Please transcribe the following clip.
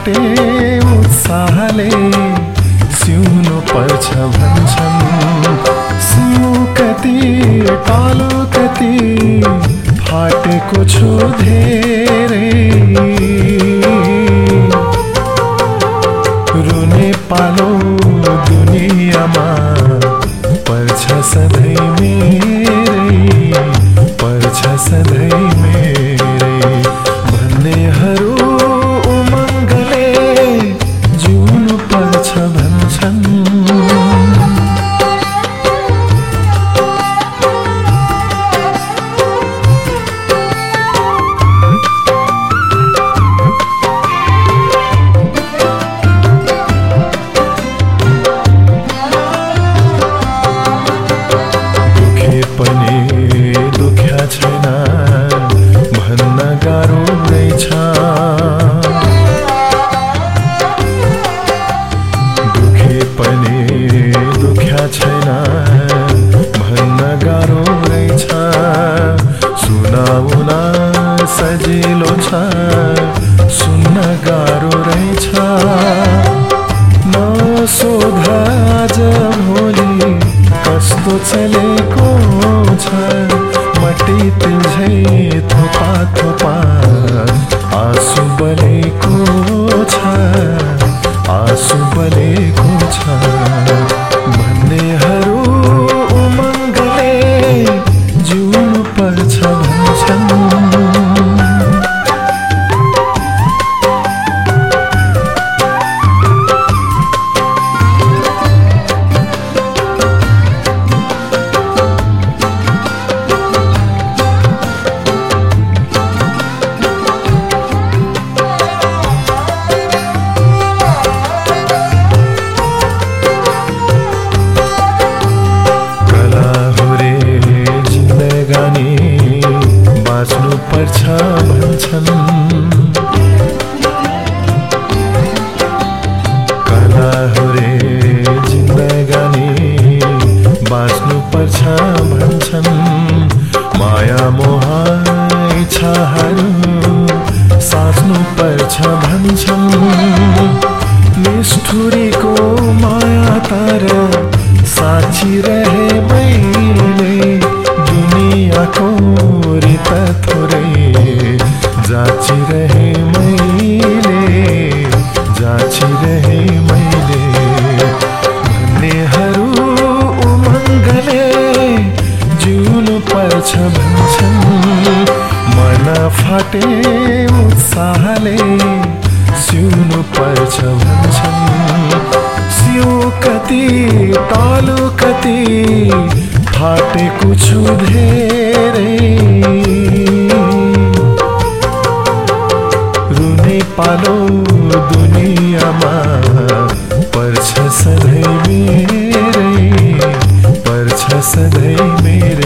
फाटे उत्साहले सिउनु पर्छ भन्छन्। सिउ कति टालो कति फाटेको छु धेरै। रुने पालो पनि दुख्या छैन। भन्न गाह्रो रहेछ दुखे पनि दुख्या छैन। भन्न गाह्रो रहेछ सुनाउन सजिलो छ। सुन्न गाह्रो रहेछ नसोध आज भोलि कस्तो चलेको छ deep in hate छ भन्छन्। मन फाटे उत्साहले सिउनु पर्छ भन्छन्। सिउ कति तालु कति फाटेको छु धेरै। रुने पालो दुनियाँमा पर्छ सधैँ मेरै पर्छ सधैँ मेरै।